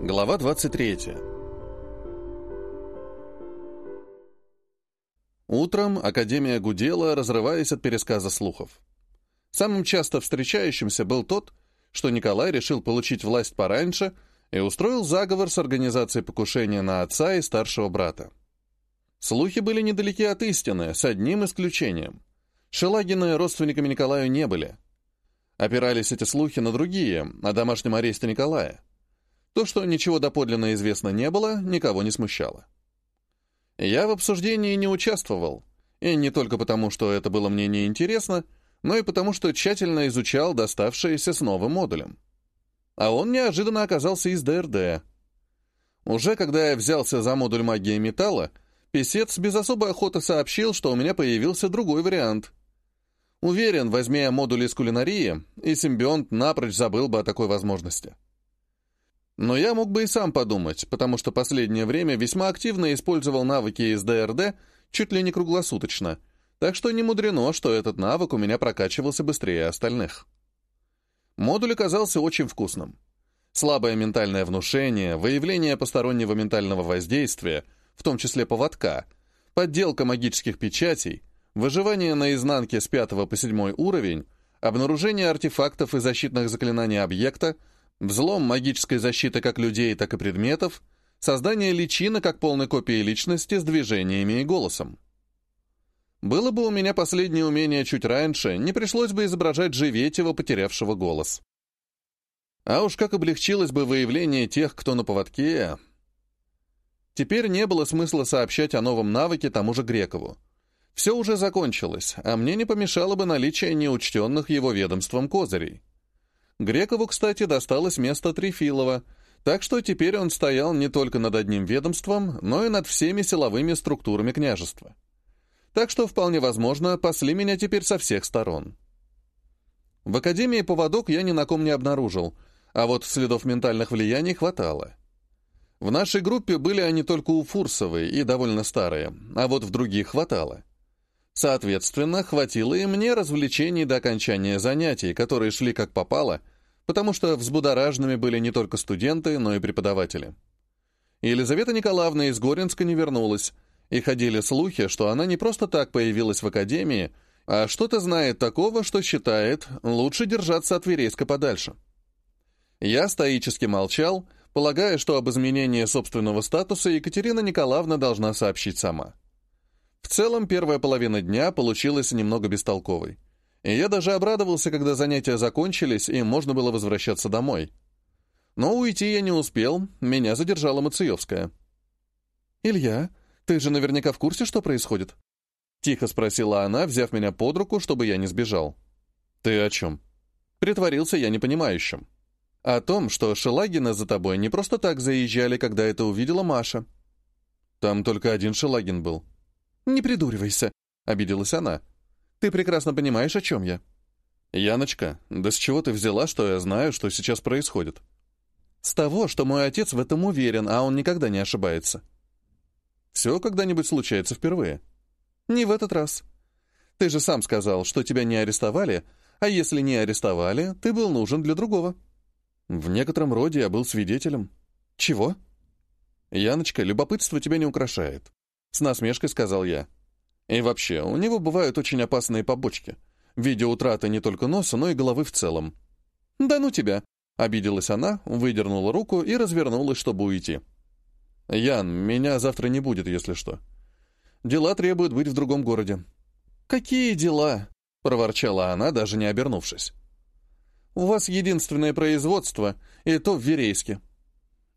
Глава 23. Утром Академия гудела, разрываясь от пересказа слухов. Самым часто встречающимся был тот, что Николай решил получить власть пораньше и устроил заговор с организацией покушения на отца и старшего брата. Слухи были недалеки от истины, с одним исключением. Шелагины родственниками Николаю не были. Опирались эти слухи на другие, о домашнем аресте Николая. То, что ничего доподлинно известно не было, никого не смущало. Я в обсуждении не участвовал, и не только потому, что это было мне неинтересно, но и потому, что тщательно изучал доставшиеся с новым модулем. А он неожиданно оказался из ДРД. Уже когда я взялся за модуль магии металла, писец без особой охоты сообщил, что у меня появился другой вариант. Уверен, возьми я модуль из кулинарии, и симбионт напрочь забыл бы о такой возможности. Но я мог бы и сам подумать, потому что последнее время весьма активно использовал навыки из ДРД чуть ли не круглосуточно, так что не мудрено, что этот навык у меня прокачивался быстрее остальных. Модуль оказался очень вкусным. Слабое ментальное внушение, выявление постороннего ментального воздействия, в том числе поводка, подделка магических печатей, выживание на изнанке с 5 по 7 уровень, обнаружение артефактов и защитных заклинаний объекта — Взлом магической защиты как людей, так и предметов, создание личины как полной копии личности с движениями и голосом. Было бы у меня последнее умение чуть раньше, не пришлось бы изображать Живетева, потерявшего голос. А уж как облегчилось бы выявление тех, кто на поводке. Теперь не было смысла сообщать о новом навыке тому же Грекову. Все уже закончилось, а мне не помешало бы наличие неучтенных его ведомством козырей. Грекову, кстати, досталось место Трифилова, так что теперь он стоял не только над одним ведомством, но и над всеми силовыми структурами княжества. Так что, вполне возможно, пасли меня теперь со всех сторон. В Академии поводок я ни на ком не обнаружил, а вот следов ментальных влияний хватало. В нашей группе были они только у Фурсовой и довольно старые, а вот в других хватало. Соответственно, хватило и мне развлечений до окончания занятий, которые шли как попало, потому что взбудораженными были не только студенты, но и преподаватели. Елизавета Николаевна из Горинска не вернулась, и ходили слухи, что она не просто так появилась в академии, а что-то знает такого, что считает, лучше держаться от Верейска подальше. Я стоически молчал, полагая, что об изменении собственного статуса Екатерина Николаевна должна сообщить сама. В целом, первая половина дня получилась немного бестолковой. И я даже обрадовался, когда занятия закончились, и можно было возвращаться домой. Но уйти я не успел, меня задержала Мациевская. «Илья, ты же наверняка в курсе, что происходит?» Тихо спросила она, взяв меня под руку, чтобы я не сбежал. «Ты о чем?» Притворился я непонимающим. «О том, что Шелагина за тобой не просто так заезжали, когда это увидела Маша». «Там только один Шелагин был», «Не придуривайся», — обиделась она. «Ты прекрасно понимаешь, о чем я». «Яночка, да с чего ты взяла, что я знаю, что сейчас происходит?» «С того, что мой отец в этом уверен, а он никогда не ошибается». «Все когда-нибудь случается впервые?» «Не в этот раз. Ты же сам сказал, что тебя не арестовали, а если не арестовали, ты был нужен для другого». «В некотором роде я был свидетелем». «Чего?» «Яночка, любопытство тебя не украшает. С насмешкой сказал я. И вообще, у него бывают очень опасные побочки. В виде утраты не только носа, но и головы в целом. «Да ну тебя!» — обиделась она, выдернула руку и развернулась, чтобы уйти. «Ян, меня завтра не будет, если что. Дела требуют быть в другом городе». «Какие дела?» — проворчала она, даже не обернувшись. «У вас единственное производство, и то в Верейске.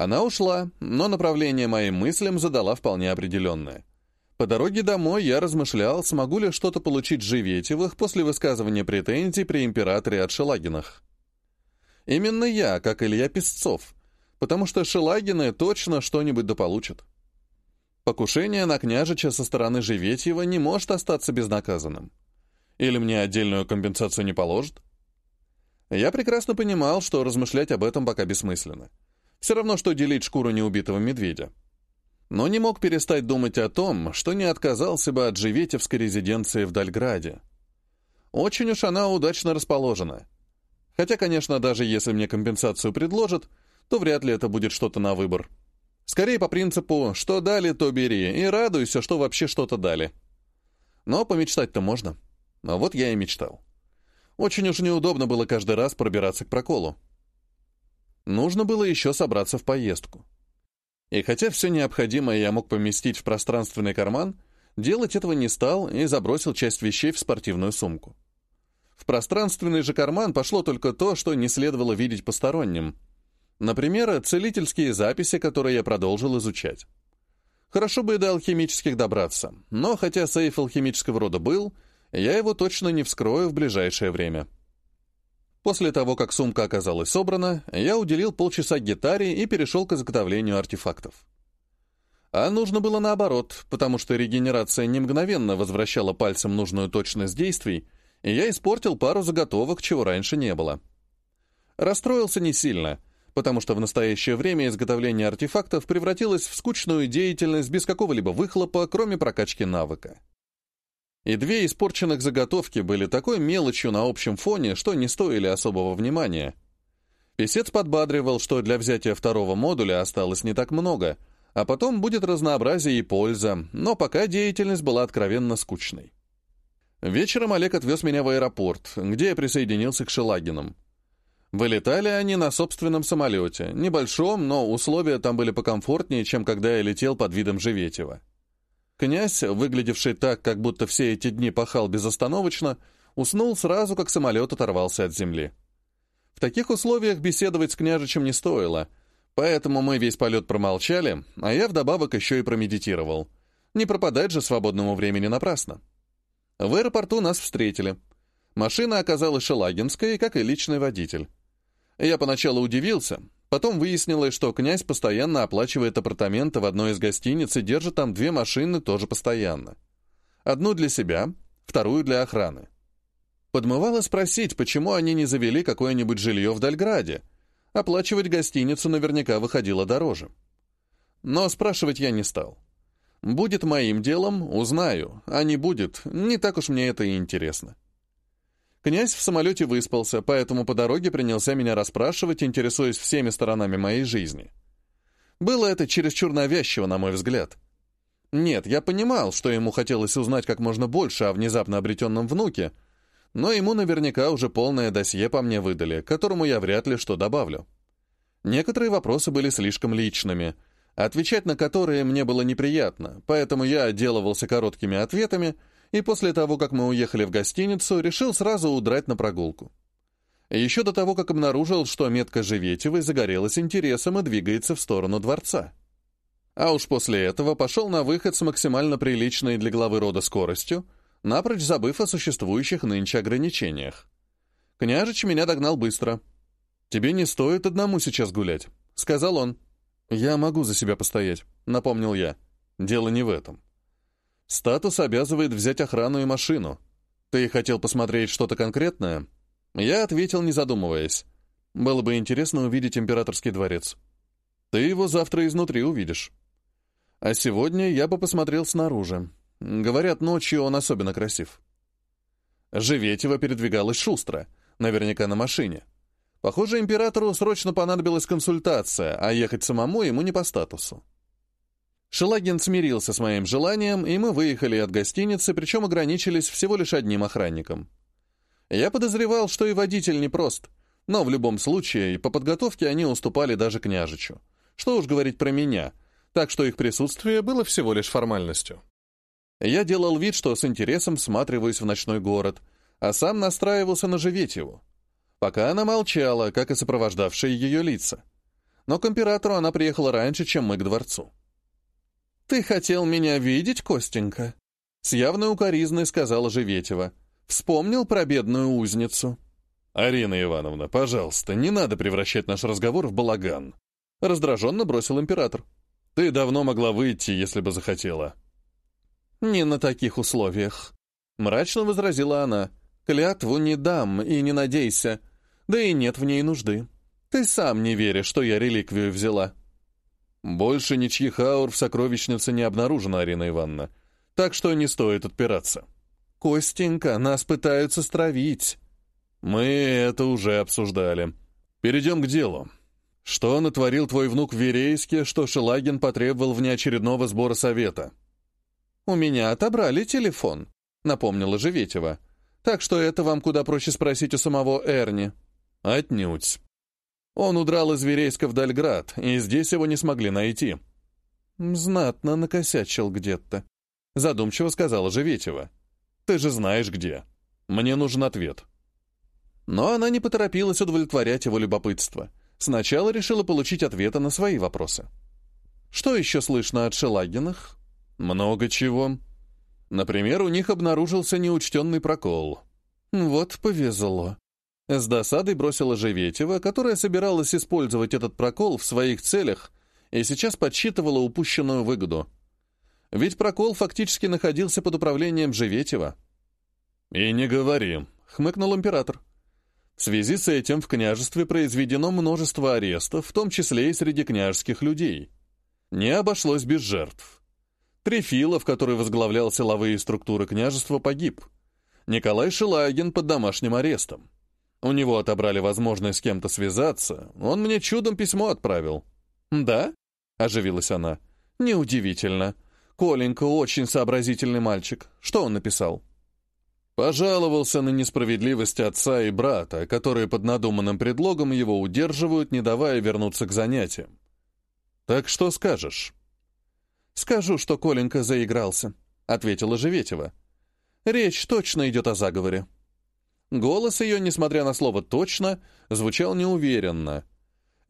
Она ушла, но направление моим мыслям задала вполне определенное. По дороге домой я размышлял, смогу ли что-то получить Живетевых после высказывания претензий при императоре от Шелагинах. Именно я, как Илья Песцов, потому что Шелагины точно что-нибудь дополучат. Покушение на княжича со стороны Живетьева не может остаться безнаказанным. Или мне отдельную компенсацию не положат? Я прекрасно понимал, что размышлять об этом пока бессмысленно. Все равно, что делить шкуру неубитого медведя. Но не мог перестать думать о том, что не отказался бы от Живетевской резиденции в Дальграде. Очень уж она удачно расположена. Хотя, конечно, даже если мне компенсацию предложат, то вряд ли это будет что-то на выбор. Скорее по принципу «что дали, то бери», и радуйся, что вообще что-то дали. Но помечтать-то можно. А вот я и мечтал. Очень уж неудобно было каждый раз пробираться к проколу. Нужно было еще собраться в поездку. И хотя все необходимое я мог поместить в пространственный карман, делать этого не стал и забросил часть вещей в спортивную сумку. В пространственный же карман пошло только то, что не следовало видеть посторонним. Например, целительские записи, которые я продолжил изучать. Хорошо бы и до алхимических добраться, но хотя сейф алхимического рода был, я его точно не вскрою в ближайшее время. После того, как сумка оказалась собрана, я уделил полчаса гитаре и перешел к изготовлению артефактов. А нужно было наоборот, потому что регенерация не мгновенно возвращала пальцам нужную точность действий, и я испортил пару заготовок, чего раньше не было. Расстроился не сильно, потому что в настоящее время изготовление артефактов превратилось в скучную деятельность без какого-либо выхлопа, кроме прокачки навыка. И две испорченных заготовки были такой мелочью на общем фоне, что не стоили особого внимания. Песец подбадривал, что для взятия второго модуля осталось не так много, а потом будет разнообразие и польза, но пока деятельность была откровенно скучной. Вечером Олег отвез меня в аэропорт, где я присоединился к Шелагинам. Вылетали они на собственном самолете, небольшом, но условия там были покомфортнее, чем когда я летел под видом Живетева. Князь, выглядевший так, как будто все эти дни пахал безостановочно, уснул сразу, как самолет оторвался от земли. В таких условиях беседовать с княжичем не стоило, поэтому мы весь полет промолчали, а я вдобавок еще и промедитировал. Не пропадать же свободному времени напрасно. В аэропорту нас встретили. Машина оказалась шелагинской, как и личный водитель. Я поначалу удивился, Потом выяснилось, что князь постоянно оплачивает апартаменты в одной из гостиниц и держит там две машины тоже постоянно. Одну для себя, вторую для охраны. Подмывало спросить, почему они не завели какое-нибудь жилье в Дальграде. Оплачивать гостиницу наверняка выходило дороже. Но спрашивать я не стал. Будет моим делом, узнаю, а не будет, не так уж мне это и интересно. Князь в самолете выспался, поэтому по дороге принялся меня расспрашивать, интересуясь всеми сторонами моей жизни. Было это чересчур навязчиво, на мой взгляд. Нет, я понимал, что ему хотелось узнать как можно больше о внезапно обретенном внуке, но ему наверняка уже полное досье по мне выдали, которому я вряд ли что добавлю. Некоторые вопросы были слишком личными, отвечать на которые мне было неприятно, поэтому я отделывался короткими ответами — и после того, как мы уехали в гостиницу, решил сразу удрать на прогулку. Еще до того, как обнаружил, что метка Живетевой загорелась интересом и двигается в сторону дворца. А уж после этого пошел на выход с максимально приличной для главы рода скоростью, напрочь забыв о существующих нынче ограничениях. Княжич меня догнал быстро. «Тебе не стоит одному сейчас гулять», — сказал он. «Я могу за себя постоять», — напомнил я. «Дело не в этом. Статус обязывает взять охрану и машину. Ты хотел посмотреть что-то конкретное? Я ответил, не задумываясь. Было бы интересно увидеть императорский дворец. Ты его завтра изнутри увидишь. А сегодня я бы посмотрел снаружи. Говорят, ночью он особенно красив. Живетева передвигалась шустро, наверняка на машине. Похоже, императору срочно понадобилась консультация, а ехать самому ему не по статусу. Шелагин смирился с моим желанием, и мы выехали от гостиницы, причем ограничились всего лишь одним охранником. Я подозревал, что и водитель непрост, но в любом случае по подготовке они уступали даже княжичу. Что уж говорить про меня, так что их присутствие было всего лишь формальностью. Я делал вид, что с интересом всматриваюсь в ночной город, а сам настраивался на Живетьеву. Пока она молчала, как и сопровождавшие ее лица. Но к императору она приехала раньше, чем мы к дворцу. «Ты хотел меня видеть, Костенька?» С явной укоризной сказала Живетева. «Вспомнил про бедную узницу?» «Арина Ивановна, пожалуйста, не надо превращать наш разговор в балаган», раздраженно бросил император. «Ты давно могла выйти, если бы захотела». «Не на таких условиях», — мрачно возразила она. «Клятву не дам и не надейся, да и нет в ней нужды. Ты сам не веришь, что я реликвию взяла». Больше ничьих аур в сокровищнице не обнаружено, Арина Ивановна, так что не стоит отпираться. Костенька, нас пытаются стравить. Мы это уже обсуждали. Перейдем к делу. Что натворил твой внук в Верейске, что Шелагин потребовал внеочередного сбора совета? «У меня отобрали телефон», — напомнила Живетева. «Так что это вам куда проще спросить у самого Эрни». «Отнюдь. Он удрал из Верейска в Дальград, и здесь его не смогли найти». «Знатно накосячил где-то», — задумчиво сказала Живетева. «Ты же знаешь где. Мне нужен ответ». Но она не поторопилась удовлетворять его любопытство. Сначала решила получить ответы на свои вопросы. «Что еще слышно от Шелагинах?» «Много чего. Например, у них обнаружился неучтенный прокол». «Вот повезло». С досадой бросила Живетева, которая собиралась использовать этот прокол в своих целях и сейчас подсчитывала упущенную выгоду. Ведь прокол фактически находился под управлением Живетева. «И не говори», — хмыкнул император. В связи с этим в княжестве произведено множество арестов, в том числе и среди княжеских людей. Не обошлось без жертв. Трефилов, который возглавлял силовые структуры княжества, погиб. Николай Шелагин под домашним арестом. У него отобрали возможность с кем-то связаться, он мне чудом письмо отправил. «Да?» — оживилась она. «Неудивительно. Коленька очень сообразительный мальчик. Что он написал?» Пожаловался на несправедливость отца и брата, которые под надуманным предлогом его удерживают, не давая вернуться к занятиям. «Так что скажешь?» «Скажу, что Коленька заигрался», — ответила Живетева. «Речь точно идет о заговоре». Голос ее, несмотря на слово «точно», звучал неуверенно,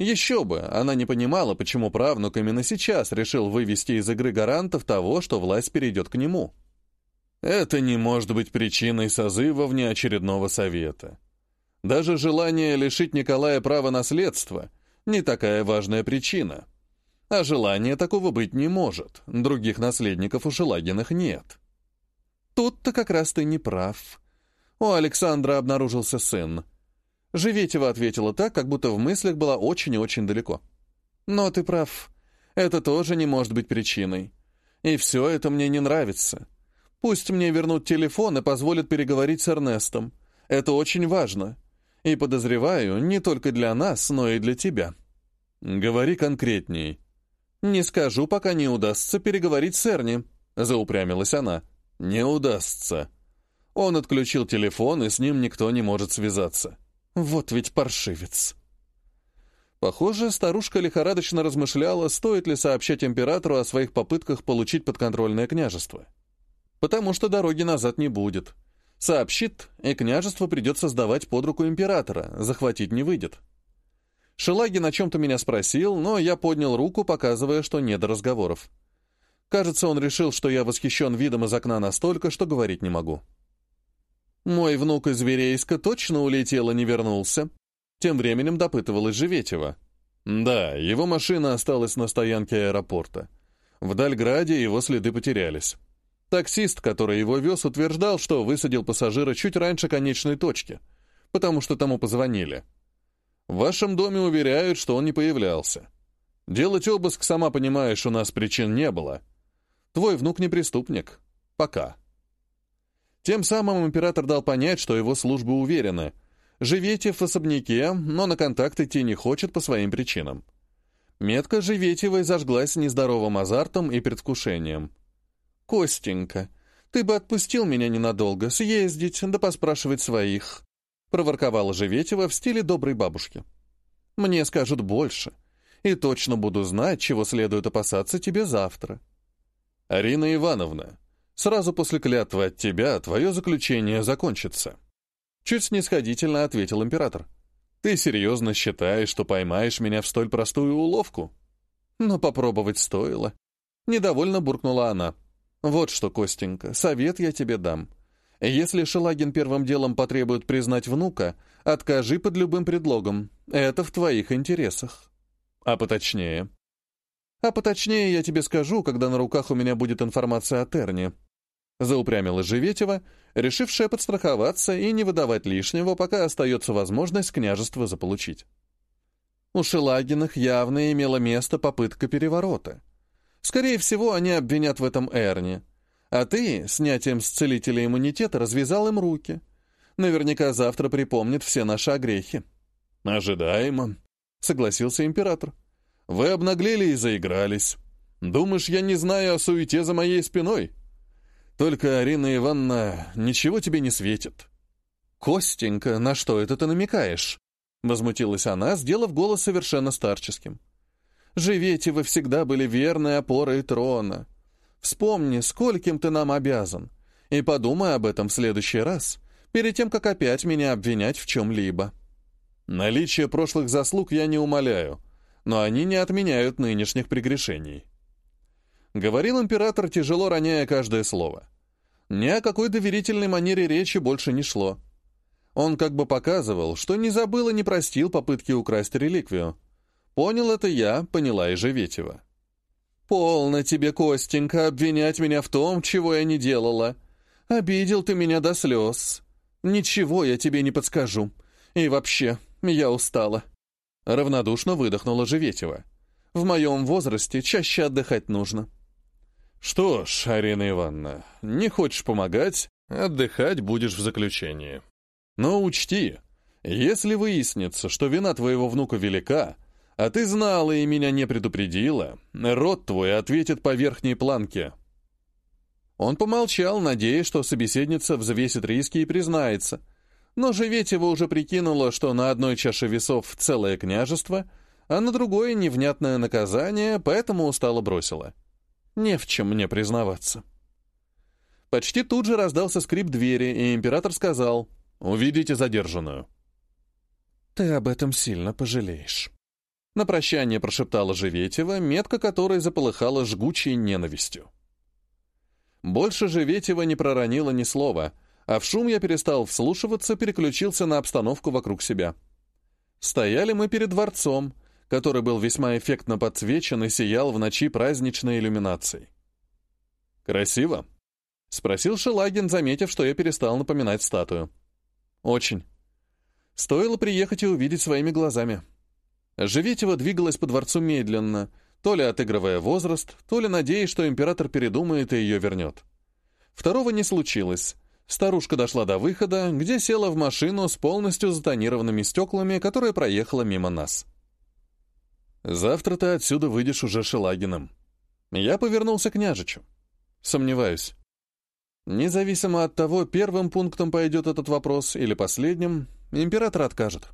еще бы, она не понимала, почему правнук именно сейчас решил вывести из игры гарантов того, что власть перейдет к нему. Это не может быть причиной созыва внеочередного совета. Даже желание лишить Николая права наследства — не такая важная причина. А желания такого быть не может, других наследников у Шелагинах нет. Тут-то как раз ты не прав. У Александра обнаружился сын. Живетева ответила так, как будто в мыслях была очень и очень далеко. «Но ты прав. Это тоже не может быть причиной. И все это мне не нравится. Пусть мне вернут телефон и позволят переговорить с Эрнестом. Это очень важно. И подозреваю, не только для нас, но и для тебя». «Говори конкретней». «Не скажу, пока не удастся переговорить с Эрни», — заупрямилась она. «Не удастся». Он отключил телефон, и с ним никто не может связаться. Вот ведь паршивец. Похоже, старушка лихорадочно размышляла, стоит ли сообщать императору о своих попытках получить подконтрольное княжество. Потому что дороги назад не будет. Сообщит, и княжество придется сдавать под руку императора, захватить не выйдет. Шелагин о чем-то меня спросил, но я поднял руку, показывая, что не до разговоров. Кажется, он решил, что я восхищен видом из окна настолько, что говорить не могу. Мой внук из Верейска точно улетел и не вернулся. Тем временем допытывалась Живетева. Да, его машина осталась на стоянке аэропорта. В Дальграде его следы потерялись. Таксист, который его вез, утверждал, что высадил пассажира чуть раньше конечной точки, потому что тому позвонили. В вашем доме уверяют, что он не появлялся. Делать обыск, сама понимаешь, у нас причин не было. Твой внук не преступник. Пока. Тем самым император дал понять, что его службы уверены. Живетев в особняке, но на контакт идти не хочет по своим причинам. Метка Живетевой зажглась нездоровым азартом и предвкушением. «Костенька, ты бы отпустил меня ненадолго, съездить, да поспрашивать своих», проворковала Живетева в стиле доброй бабушки. «Мне скажут больше, и точно буду знать, чего следует опасаться тебе завтра». «Арина Ивановна, Сразу после клятвы от тебя твое заключение закончится». Чуть снисходительно ответил император. «Ты серьезно считаешь, что поймаешь меня в столь простую уловку?» «Но попробовать стоило». Недовольно буркнула она. «Вот что, Костенька, совет я тебе дам. Если Шелагин первым делом потребует признать внука, откажи под любым предлогом. Это в твоих интересах». «А поточнее?» «А поточнее я тебе скажу, когда на руках у меня будет информация о Терне», Заупрямила Живетева, решившая подстраховаться и не выдавать лишнего, пока остается возможность княжества заполучить. У Шелагинах явно имела место попытка переворота. Скорее всего, они обвинят в этом Эрни. А ты, снятием с целителя иммунитета, развязал им руки. Наверняка завтра припомнит все наши огрехи. Ожидаемо. — согласился император. «Вы обнаглели и заигрались. Думаешь, я не знаю о суете за моей спиной? Только, Арина Ивановна, ничего тебе не светит». «Костенька, на что это ты намекаешь?» — возмутилась она, сделав голос совершенно старческим. «Живете вы всегда были верной опорой трона. Вспомни, скольким ты нам обязан, и подумай об этом в следующий раз, перед тем, как опять меня обвинять в чем-либо». «Наличие прошлых заслуг я не умоляю, но они не отменяют нынешних прегрешений». Говорил император, тяжело роняя каждое слово. Ни о какой доверительной манере речи больше не шло. Он как бы показывал, что не забыл и не простил попытки украсть реликвию. Понял это я, поняла и Живетева. «Полно тебе, Костенька, обвинять меня в том, чего я не делала. Обидел ты меня до слез. Ничего я тебе не подскажу. И вообще, я устала». Равнодушно выдохнула Живетева. «В моем возрасте чаще отдыхать нужно». «Что ж, Арина Ивановна, не хочешь помогать, отдыхать будешь в заключении». Но учти, если выяснится, что вина твоего внука велика, а ты знала и меня не предупредила, род твой ответит по верхней планке». Он помолчал, надеясь, что собеседница взвесит риски и признается. Но Живетева уже прикинула, что на одной чаше весов целое княжество, а на другое невнятное наказание, поэтому устало бросила. Не в чем мне признаваться. Почти тут же раздался скрип двери, и император сказал — Увидите задержанную». «Ты об этом сильно пожалеешь». На прощание прошептала Живетева, метка которой заполыхала жгучей ненавистью. Больше Живетева не проронила ни слова, а в шум я перестал вслушиваться, переключился на обстановку вокруг себя. Стояли мы перед дворцом, который был весьма эффектно подсвечен и сиял в ночи праздничной иллюминацией. «Красиво?» — спросил Шелагин, заметив, что я перестал напоминать статую. Очень. Стоило приехать и увидеть своими глазами. Живетева двигалась по дворцу медленно, то ли отыгрывая возраст, то ли надеясь, что император передумает и ее вернет. Второго не случилось. Старушка дошла до выхода, где села в машину с полностью затонированными стеклами, которая проехала мимо нас. «Завтра ты отсюда выйдешь уже Шелагиным». Я повернулся к княжичу. Сомневаюсь. Независимо от того, первым пунктом пойдет этот вопрос или последним, император откажет.